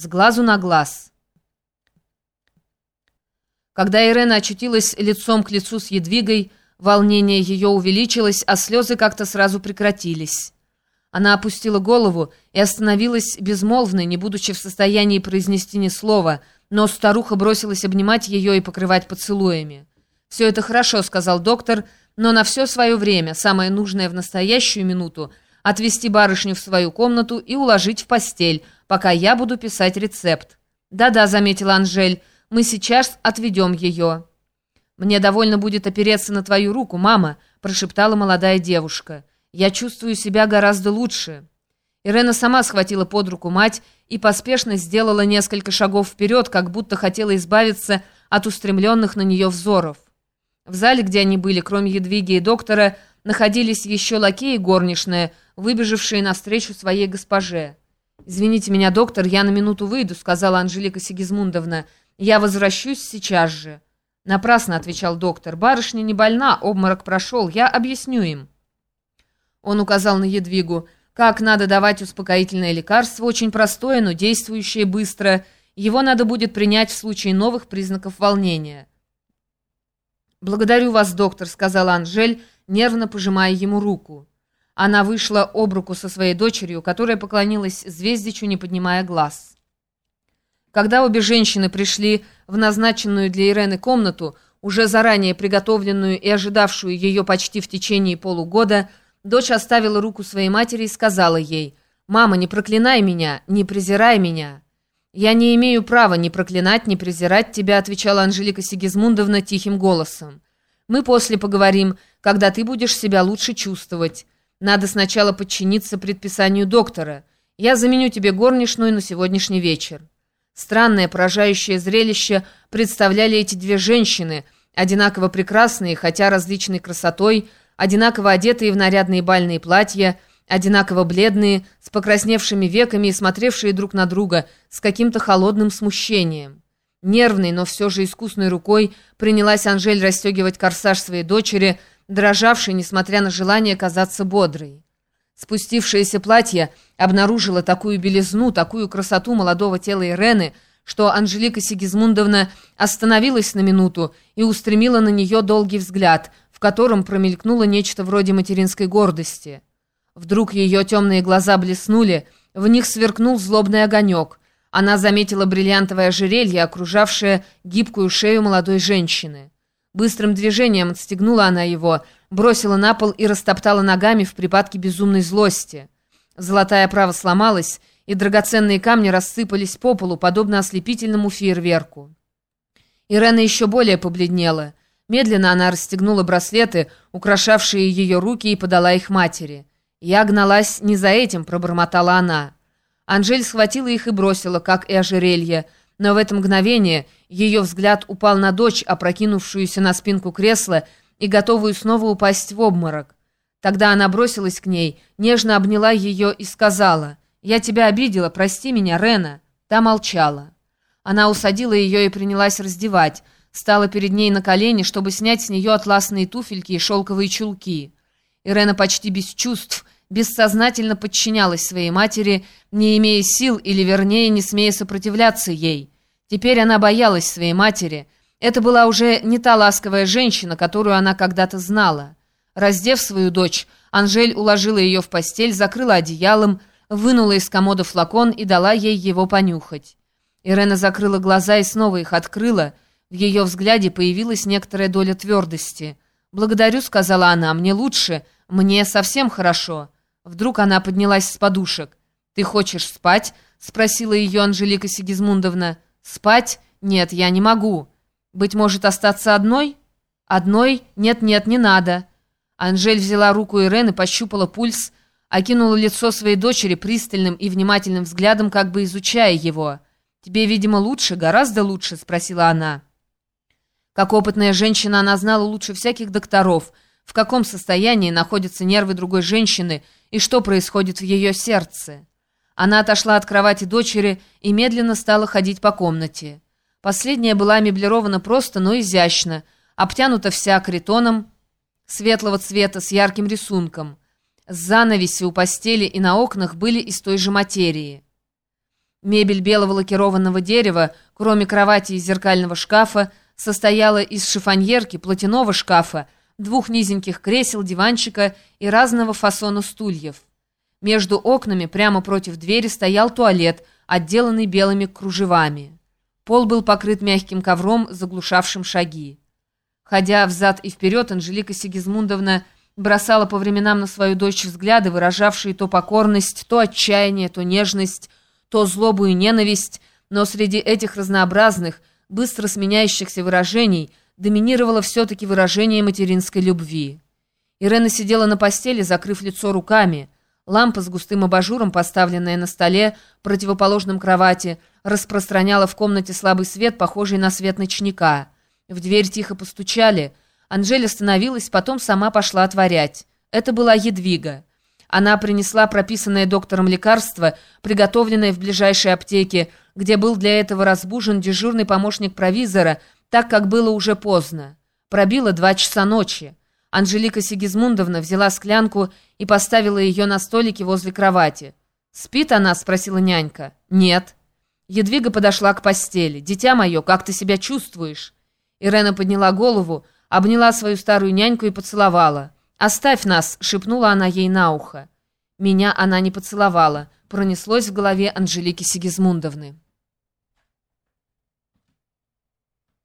с глазу на глаз. Когда Ирена очутилась лицом к лицу с Едвигой, волнение ее увеличилось, а слезы как-то сразу прекратились. Она опустила голову и остановилась безмолвной, не будучи в состоянии произнести ни слова, но старуха бросилась обнимать ее и покрывать поцелуями. «Все это хорошо», — сказал доктор, — «но на все свое время, самое нужное в настоящую минуту, отвезти барышню в свою комнату и уложить в постель, пока я буду писать рецепт». «Да-да», — заметила Анжель, — «мы сейчас отведем ее». «Мне довольно будет опереться на твою руку, мама», — прошептала молодая девушка. Я чувствую себя гораздо лучше». Ирена сама схватила под руку мать и поспешно сделала несколько шагов вперед, как будто хотела избавиться от устремленных на нее взоров. В зале, где они были, кроме Едвиги и доктора, находились еще лакеи и горничная, выбежавшие навстречу своей госпоже. «Извините меня, доктор, я на минуту выйду», — сказала Анжелика Сигизмундовна. «Я возвращусь сейчас же». «Напрасно», — отвечал доктор. «Барышня не больна, обморок прошел, я объясню им». Он указал на Едвигу. «Как надо давать успокоительное лекарство, очень простое, но действующее быстро. Его надо будет принять в случае новых признаков волнения». «Благодарю вас, доктор», — сказала Анжель, нервно пожимая ему руку. Она вышла об руку со своей дочерью, которая поклонилась Звездичу, не поднимая глаз. Когда обе женщины пришли в назначенную для Ирены комнату, уже заранее приготовленную и ожидавшую ее почти в течение полугода, Дочь оставила руку своей матери и сказала ей, «Мама, не проклинай меня, не презирай меня». «Я не имею права ни проклинать, ни презирать тебя», отвечала Анжелика Сигизмундовна тихим голосом. «Мы после поговорим, когда ты будешь себя лучше чувствовать. Надо сначала подчиниться предписанию доктора. Я заменю тебе горничную на сегодняшний вечер». Странное, поражающее зрелище представляли эти две женщины, одинаково прекрасные, хотя различной красотой, одинаково одетые в нарядные бальные платья, одинаково бледные, с покрасневшими веками и смотревшие друг на друга с каким-то холодным смущением. Нервной, но все же искусной рукой принялась Анжель расстегивать корсаж своей дочери, дрожавшей, несмотря на желание казаться бодрой. Спустившееся платье обнаружило такую белизну, такую красоту молодого тела Ирены, что Анжелика Сигизмундовна остановилась на минуту и устремила на нее долгий взгляд, в котором промелькнуло нечто вроде материнской гордости. Вдруг ее темные глаза блеснули, в них сверкнул злобный огонек. Она заметила бриллиантовое ожерелье, окружавшее гибкую шею молодой женщины. Быстрым движением отстегнула она его, бросила на пол и растоптала ногами в припадке безумной злости. Золотая права сломалась, и драгоценные камни рассыпались по полу, подобно ослепительному фейерверку. Ирена еще более побледнела. Медленно она расстегнула браслеты, украшавшие ее руки, и подала их матери. «Я гналась не за этим», — пробормотала она. Анжель схватила их и бросила, как и ожерелье, но в это мгновение ее взгляд упал на дочь, опрокинувшуюся на спинку кресла и готовую снова упасть в обморок. Тогда она бросилась к ней, нежно обняла ее и сказала, «Я тебя обидела, прости меня, Рена». Та молчала. Она усадила ее и принялась раздевать, стала перед ней на колени, чтобы снять с нее атласные туфельки и шелковые чулки. Ирена почти без чувств, бессознательно подчинялась своей матери, не имея сил или, вернее, не смея сопротивляться ей. Теперь она боялась своей матери. Это была уже не та ласковая женщина, которую она когда-то знала. Раздев свою дочь, Анжель уложила ее в постель, закрыла одеялом, вынула из комода флакон и дала ей его понюхать. Ирена закрыла глаза и снова их открыла — в ее взгляде появилась некоторая доля твердости. «Благодарю», — сказала она, — «мне лучше, мне совсем хорошо». Вдруг она поднялась с подушек. «Ты хочешь спать?» — спросила ее Анжелика Сигизмундовна. «Спать? Нет, я не могу. Быть может, остаться одной?» «Одной? Нет-нет, не надо». Анжель взяла руку Ирены, пощупала пульс, окинула лицо своей дочери пристальным и внимательным взглядом, как бы изучая его. «Тебе, видимо, лучше, гораздо лучше?» — спросила она. Как опытная женщина, она знала лучше всяких докторов, в каком состоянии находятся нервы другой женщины и что происходит в ее сердце. Она отошла от кровати дочери и медленно стала ходить по комнате. Последняя была меблирована просто, но изящно, обтянута вся критоном светлого цвета с ярким рисунком. Занавеси у постели и на окнах были из той же материи. Мебель белого лакированного дерева, кроме кровати и зеркального шкафа, состояла из шифоньерки, платяного шкафа, двух низеньких кресел, диванчика и разного фасона стульев. Между окнами, прямо против двери, стоял туалет, отделанный белыми кружевами. Пол был покрыт мягким ковром, заглушавшим шаги. Ходя взад и вперед, Анжелика Сигизмундовна бросала по временам на свою дочь взгляды, выражавшие то покорность, то отчаяние, то нежность, то злобу и ненависть, но среди этих разнообразных, быстро сменяющихся выражений доминировало все-таки выражение материнской любви. Ирена сидела на постели, закрыв лицо руками. Лампа с густым абажуром, поставленная на столе, противоположном кровати, распространяла в комнате слабый свет, похожий на свет ночника. В дверь тихо постучали. Анжель остановилась, потом сама пошла отворять. Это была Едвига. Она принесла прописанное доктором лекарство, приготовленное в ближайшей аптеке, где был для этого разбужен дежурный помощник провизора, так как было уже поздно. Пробило два часа ночи. Анжелика Сигизмундовна взяла склянку и поставила ее на столике возле кровати. «Спит она?» — спросила нянька. «Нет». Едвига подошла к постели. «Дитя мое, как ты себя чувствуешь?» Ирена подняла голову, обняла свою старую няньку и поцеловала. «Оставь нас!» — шепнула она ей на ухо. Меня она не поцеловала, пронеслось в голове Анжелики Сигизмундовны.